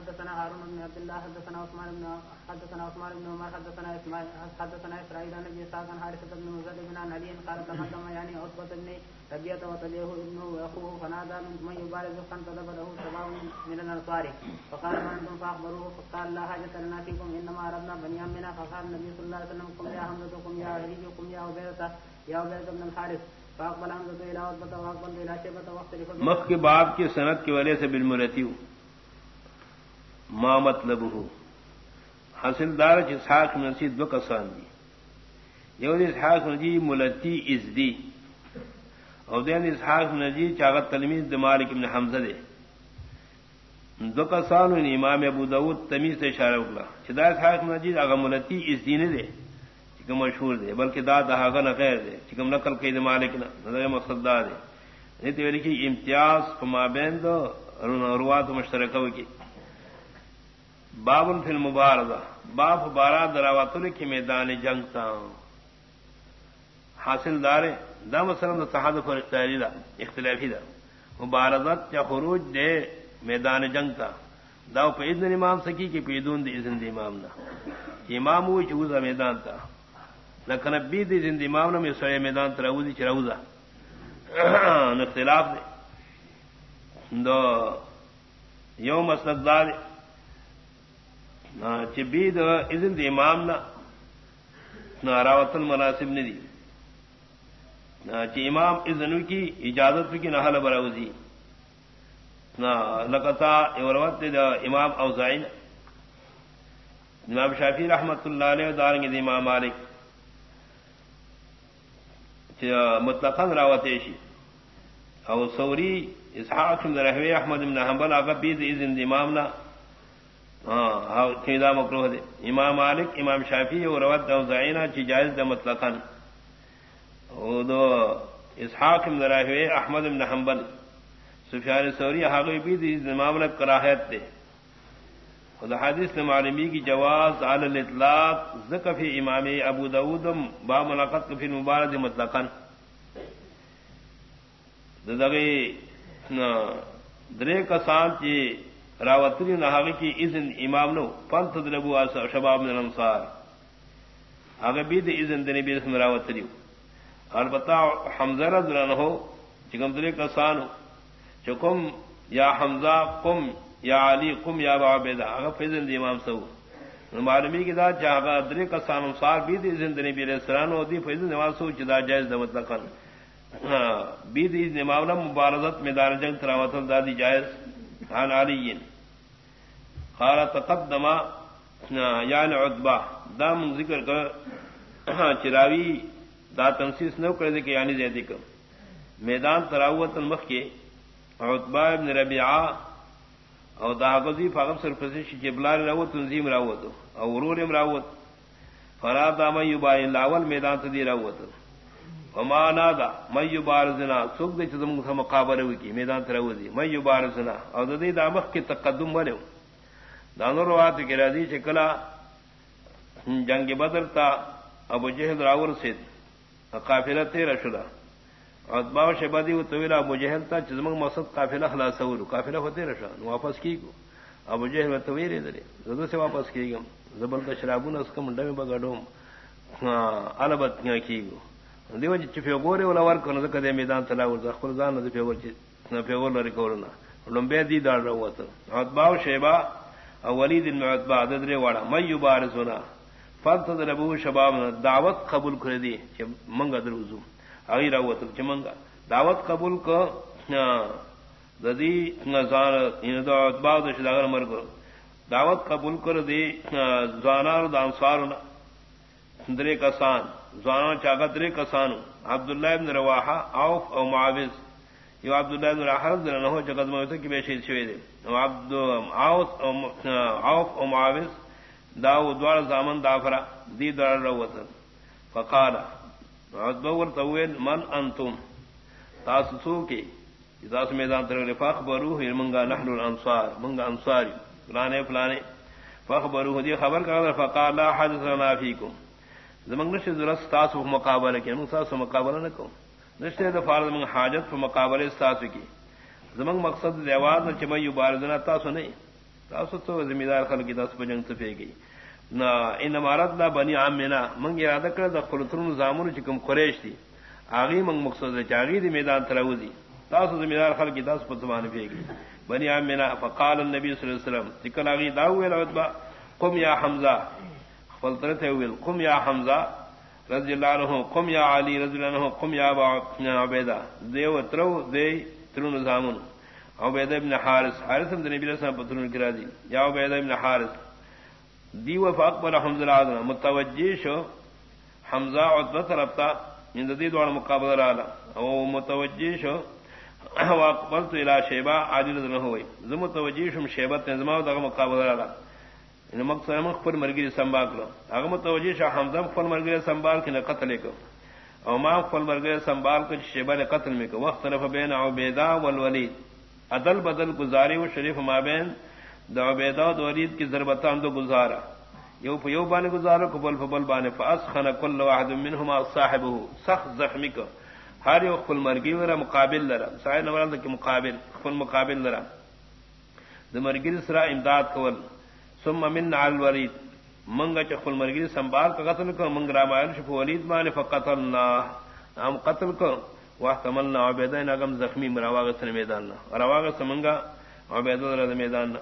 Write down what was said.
حدثنا هارون بن عبد الله، حدثنا عثمان بن حدثنا عثمان بن عمر، حدثنا اسماعيل حدثنا اسرائيل عن ابي اسحاق عن حارثه بن مزد بن عن علي قال تقدم يعني عتبه بن ربيعه وتبعه ابنه واخوه فنادى من يبارز فانتدب له سبع من الانصار فقال ما انتم فاخبروه فقال لا حاجه لنا فيكم انما اردنا بني امنا فقال النبي صلى الله عليه وسلم قم يا حمزه قم يا علي، قم يا عبيده يا عبيده بن الحارث. فاقبل حمزه الى عتبه واقبل الى شيبه واختلف مخ کے باب کی صنعت کی وجہ سے بالمرتی ہوں ما مطلب ہو حاصل دار اسحاق نسی دو کسان دی. یو دی اسحاق نجی ملتی از دی اور دین اسحاق نجی چاغت تلمیز دمالک ابن حمزہ دے دو کسان امام ابو داود تمیز سے اشارہ اکلا چدا اسحاق نجی اگر ملتی از دی. نے دے چکم مشہور دے بلکہ دا دہاغا نہ غیر دے چکم نقل کے مالک نہ نظر مقصد دا دے نہیں تو لکھی امتیاز فما بین دو روات مشترکہ کی باب فل مبارزہ باپ بارہ دراواتل کی میدان جنگ تا حاصل دار، دا مسلم تحاد پر اختیاری دا، اختلافی دا۔ مبارزت یا خروج دے میدان جنگ تا دا پید امام سکی کہ پیدون دی زند امام نا امام ہوئی چوزا میدان تا لیکن ابی دی زند امام نا میں سڑے میدان تا چروزا اختلاف دے۔ دو، یوم مسلک دار چبید ازن دی امام نہ نہ راوتن مناسب نے دی چی امام ازن کی اجازت کی نہ حل براوزی نہ لقتا اوروت دا امام اوزائن امام شافی رحمت اللہ علیہ دارنگ دی امام مالک. مطلقاً راوت ایشی او سوری اسحاق رحوی احمد بن حنبل آگا بید ازن دی امام نہ ہاں مکروہ دے امام مالک، امام شافی اور روت زائنا چی جائز دے مطلقاً. دو، اسحاق ذرا ہوئے احمد بن حنبل، سفیان سوری حاغی بھی دی معاملہ کراہت دے خدا حدیث نے معلومی کی جواز عال الاطلاق ذکفی امام ابو داود با ملاقات کفی مبارد مطلقاً. دغی درے کسان چی راوتری نہ کی ازن امام نو پنت دربو شباب من الانصار۔ اگر بھی دے ازن دنے بھی اسم راوتری البتہ حمزہ رضی اللہ ہو چکم درے کا سانو چکم یا حمزہ قم یا علی قم یا بابیدہ اگر فیزن دی امام سو۔ معلومی کی دا چاہا درے کا سان انصار بھی دے ازن دنے بھی سرانو دی فیزن امام سو چدا جائز دا مطلقا ہاں، بھی دے ازن امام مبارزت میدان جنگ تراوتن دادی جائز۔ عن علی قال تقدم یعنی عتبہ دام ذکر کر چراوی دا تنسیس نو کر دے کہ یعنی زیدی کر میدان تراوت المخ کے عتبہ ابن ربیعہ او دا غزی فقط صرف سے جبلال راوت، تنظیم راوت، او ورور راوت۔ فراد ما یبای لاول میدان تدی راوت۔ وما نادا، من یبارزنا سوک دے چزم مقابلہ وکی، میدان تراوزی، من یبارزنا او دے دا مخ کے تقدم ولو دانو روات کی راضی چکلا جنگ بدر تا ابو جہل راور سے قافلہ تیرہ شدہ. اتباؤ شبادی و طویلا ابو جہل تا چزمک مقصد قافلہ خلاصور قافلہ ہو تیرہ شاہ واپس کی کو ابو جہل طویر ادھر. زدو سے واپس کی گم. زبر کا شرابون اس کا منڈا میں بگاڈوم ہاں، البت کی گو. دیو جی چفے گورے والا ورک نہ کدے میدان تلاور زخر زان نہ پیور چ نہ پیور لری کورنا. لمبے دی دار رہو تو اتباؤ شیبا ولید المعتبہ ددرے واڑا میں یبار سنا فت ربو شباب دعوت قبول کر دی منگا دروزو. ائی راوت چمنگا دعوت قبول کو ددی نزان ان دعوت بعد شداگر مرگ دعوت قبول کر دی زانار دانسار درے کسان. زانار چاگت درے کسان عبداللہ ابن رواحہ عوف او معاوض. یو عبد الله بن حرز نه هو چې قدمه ته کې به شي شوی دی نو عبد عوف عوف او معاوض، دا و دوار زامن دافرا دی دار روته فقال عبد ورته ویل من انتم؟ تاسو څوک اذا میدان تر رفاق بروه منګه نحن الانصار منګه انصاری فلانه فلانه فخبروه دی خبر کړه فقال، لا حدث لنا فيكم زمنګ نشه ضرورت تاسو مقابله کې نو تاسو مقابله نه کوم نشتے دا فارض منگ حاجت پر مقابلے ساتھ کی۔ زمنگ مقصد دیواز نہ چمئی بارزنا تاسو نہیں تو ذمہ دار خل کی دس بجنگ سفے گئی۔ نہ ان عمارت نہ بنی عام میں منگ ارادہ کر دا خلطر زامن چکم قریش تھی آگی منگ مقصد چاگی دی میدان تراو تاسو ذمہ دار خل کی دس پتمان پھے گئی۔ بنی عام فقال النبی صلی اللہ علیہ وسلم تکل آگی داو العدبا قم یا حمزہ۔ فلطرت ویل، قم یا حمزہ۔ رضی اللہ عنہ، قم یا علی رضی اللہ عنہ، قم یا عبیدہ۔ دیو ترو، دے ترون زامن عبید ابن حارس حارس ابن نبی رسول پترون کرا دی۔ یا عبید ابن حارس دیو فاقبر حمزہ العظم متوجی شو، حمزہ عدبہ طرفتا من دی دوڑ مقابلہ رالا او متوجی شو واقبلت الى شیبہ عادل ذنہ ہوئی۔ زم متوجی شم شیبہ تنظمہ دغه مقابلہ رالا یعنی ان مقصد مخ پر مرگی سنبھال کرو اگر متوجی شو حمزہ خپل مرگی سنبھال کے نہ قتل کو او ما خپل مرگی سنبھال کر شیبہ نے قتل میں کو وقت طرف بین عبیدہ والولید. عدل بدل گزاری و شریف مابین. دا عبیدہ و ولید کی ضربتان دو گزارا یو پا یو بانے گزارا کبل فبل بانے فاسخن کل واحد منہما صاحبہ سخت زخمی کو ہر یو خپل مرگی ورا مقابل لرا سائے نوران دا مقابل، خپل مقابل لرا دا مرگی سرا امداد کول. ثم من على الوريد. منگا چخل مرگی سنبال کا قتل کو منگ رامائل شف ولید بانے فقتلنا. ہم قتل کو واحتملنا عبیدین، اگم زخمی مراواغ سن میدان رواغ سمنگا عبیدین رد میدان